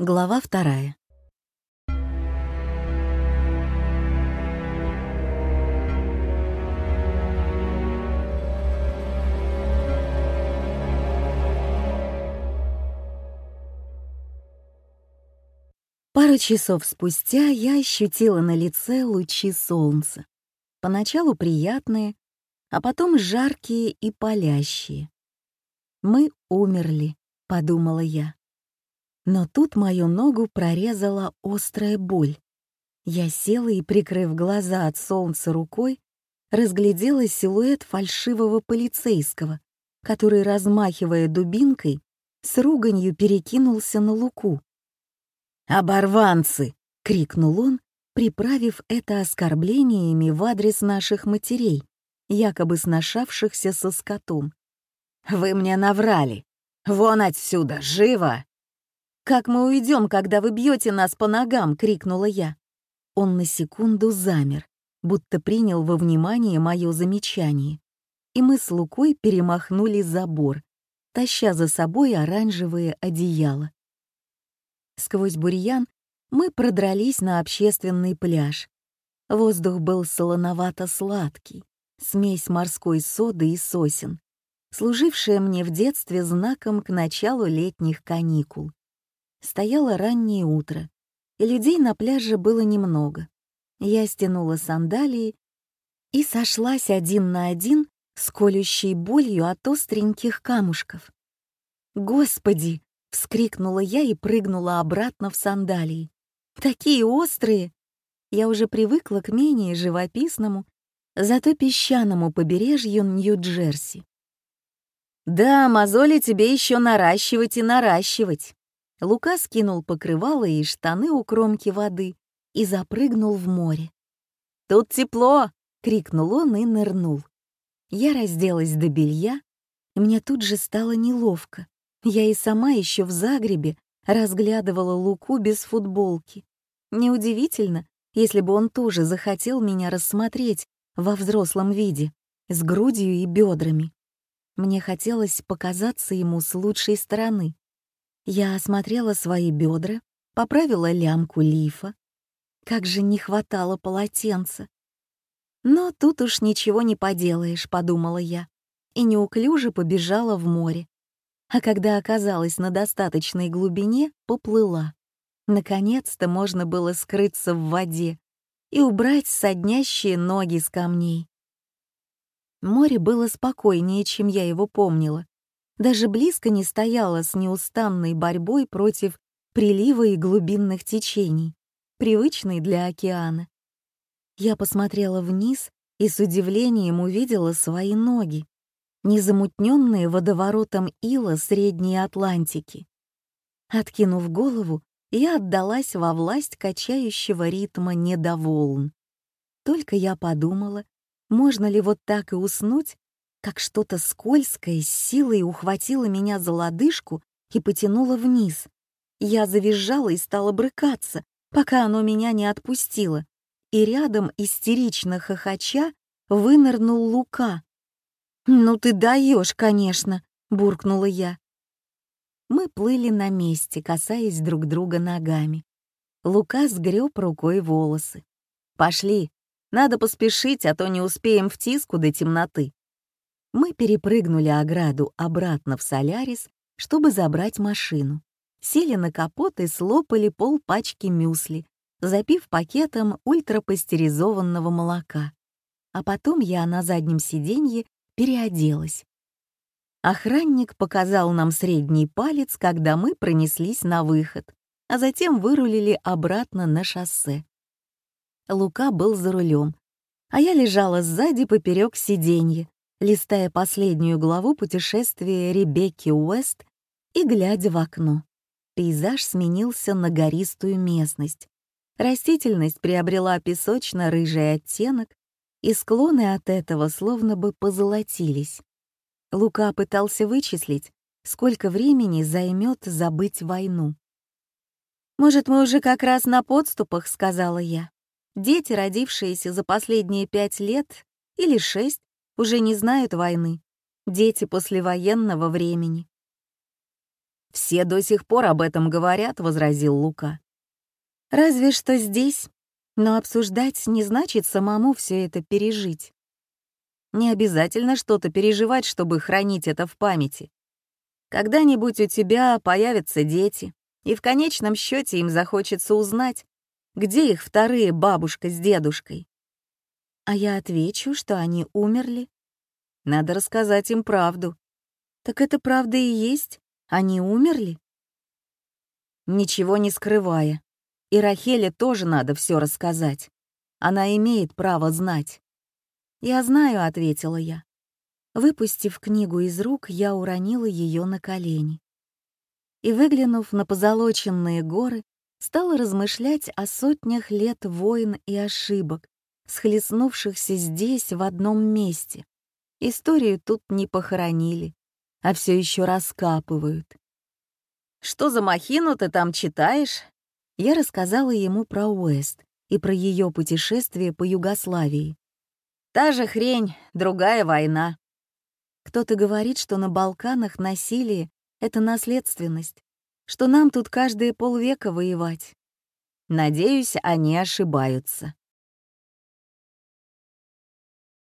Глава вторая. Пару часов спустя я ощутила на лице лучи солнца. Поначалу приятные, а потом жаркие и палящие. «Мы умерли», — подумала я. Но тут мою ногу прорезала острая боль. Я села и, прикрыв глаза от солнца рукой, разглядела силуэт фальшивого полицейского, который, размахивая дубинкой, с руганью перекинулся на луку. «Оборванцы!» — крикнул он, приправив это оскорблениями в адрес наших матерей, якобы сношавшихся со скотом. «Вы мне наврали! Вон отсюда, живо!» «Как мы уйдем, когда вы бьете нас по ногам?» — крикнула я. Он на секунду замер, будто принял во внимание мое замечание. И мы с Лукой перемахнули забор, таща за собой оранжевые одеяла. Сквозь бурьян мы продрались на общественный пляж. Воздух был солоновато-сладкий, смесь морской соды и сосен, служившая мне в детстве знаком к началу летних каникул. Стояло раннее утро, и людей на пляже было немного. Я стянула сандалии и сошлась один на один с колющей болью от остреньких камушков. «Господи!» — вскрикнула я и прыгнула обратно в сандалии. «Такие острые!» Я уже привыкла к менее живописному, зато песчаному побережью Нью-Джерси. «Да, мозоли тебе еще наращивать и наращивать!» Лука скинул покрывало и штаны у кромки воды и запрыгнул в море. «Тут тепло!» — крикнул он и нырнул. Я разделась до белья, и мне тут же стало неловко. Я и сама еще в Загребе разглядывала Луку без футболки. Неудивительно, если бы он тоже захотел меня рассмотреть во взрослом виде, с грудью и бедрами. Мне хотелось показаться ему с лучшей стороны. Я осмотрела свои бедра, поправила лямку лифа. Как же не хватало полотенца. Но тут уж ничего не поделаешь, подумала я, и неуклюже побежала в море. А когда оказалась на достаточной глубине, поплыла. Наконец-то можно было скрыться в воде и убрать соднящие ноги с камней. Море было спокойнее, чем я его помнила даже близко не стояла с неустанной борьбой против прилива и глубинных течений, привычной для океана. Я посмотрела вниз и с удивлением увидела свои ноги, незамутненные водоворотом ила Средней Атлантики. Откинув голову, я отдалась во власть качающего ритма недоволн. Только я подумала, можно ли вот так и уснуть, как что-то скользкое с силой ухватило меня за лодыжку и потянуло вниз. Я завизжала и стала брыкаться, пока оно меня не отпустило. И рядом, истерично хохоча, вынырнул Лука. «Ну ты даешь, конечно!» — буркнула я. Мы плыли на месте, касаясь друг друга ногами. Лука сгреб рукой волосы. «Пошли, надо поспешить, а то не успеем в тиску до темноты». Мы перепрыгнули ограду обратно в Солярис, чтобы забрать машину. Сели на капот и слопали пол пачки мюсли, запив пакетом ультрапастеризованного молока. А потом я на заднем сиденье переоделась. Охранник показал нам средний палец, когда мы пронеслись на выход, а затем вырулили обратно на шоссе. Лука был за рулем, а я лежала сзади поперек сиденья, листая последнюю главу путешествия Ребекки Уэст и глядя в окно. Пейзаж сменился на гористую местность. Растительность приобрела песочно-рыжий оттенок, и склоны от этого словно бы позолотились. Лука пытался вычислить, сколько времени займет забыть войну. «Может, мы уже как раз на подступах», — сказала я. «Дети, родившиеся за последние пять лет или шесть, уже не знают войны, дети послевоенного времени. Все до сих пор об этом говорят», — возразил Лука. «Разве что здесь. Но обсуждать не значит самому все это пережить. Не обязательно что-то переживать, чтобы хранить это в памяти. Когда-нибудь у тебя появятся дети, и в конечном счете им захочется узнать, где их вторые бабушка с дедушкой. А я отвечу, что они умерли. Надо рассказать им правду. Так это правда и есть? Они умерли? Ничего не скрывая. И Рахеле тоже надо все рассказать. Она имеет право знать. «Я знаю», — ответила я. Выпустив книгу из рук, я уронила ее на колени. И, выглянув на позолоченные горы, стала размышлять о сотнях лет войн и ошибок, схлестнувшихся здесь в одном месте. Историю тут не похоронили, а все еще раскапывают. «Что за махину ты там читаешь?» Я рассказала ему про Уэст и про ее путешествие по Югославии. Та же хрень, другая война. Кто-то говорит, что на Балканах насилие — это наследственность, что нам тут каждые полвека воевать. Надеюсь, они ошибаются.